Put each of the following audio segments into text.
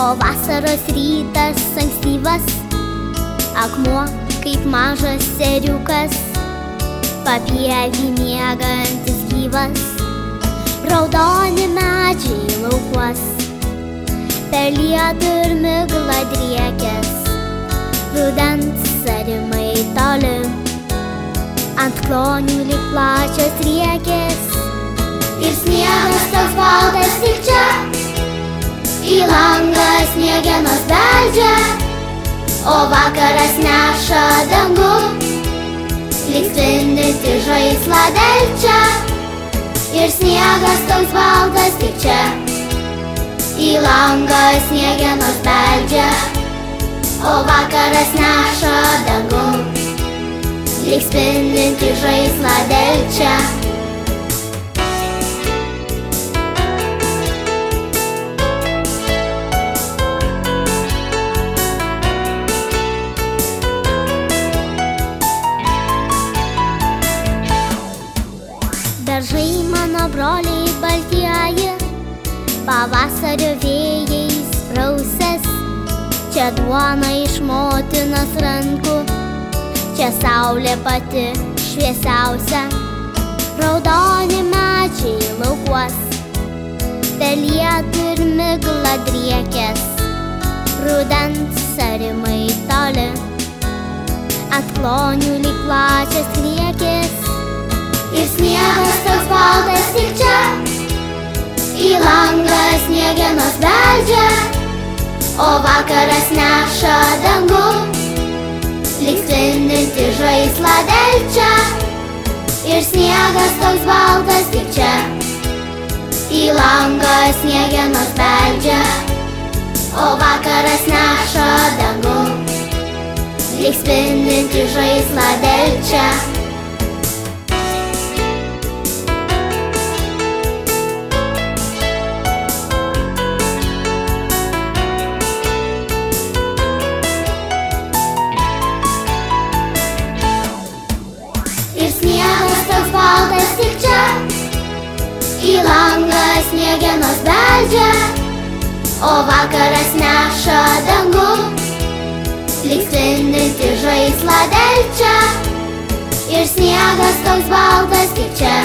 O vasaros rytas ankstyvas, akmuo kaip mažas seriukas, papievį mėgantis gyvas, raudoni medžiai laukuos, per lietų ir miglą driekės, rudens sarimai toli, ant klonių lik plačias Į langą sniegenos beldžia, o vakaras neša dangų, lyg spindinti žaislą delčia. Ir sniegas toks baltas tik čia, į langą sniegenos beldžia, o vakaras neša dangų, lyg spindinti žaislą delčia. Dažai mano broliai baltieji, pavasario vėjais prausės, čia duona iš motinos rankų, čia saulė pati šviesiausia, raudoni medžiai laukuos, per lietų ir miglą driekės, rudens sarimai toli, ant klonių lyg plačias riekės. Ir sniegas sniegenos beldžia, o vakaras neša dangų, lyg spindinti žaislą delčia. Ir sniegas toks baltas tik čia, į langą sniegenos beldžia, o vakaras neša dangų, lyg spindinti žaislą delčia. O vakaras neša dangų, lyg spindinti žaislą delčia. Ir sniegas toks baltas tik čia,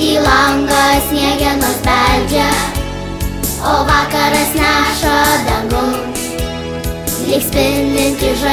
į langą sniegenos beldžia, o vakaras neša dangų, lyg spindinti žaislą delčia.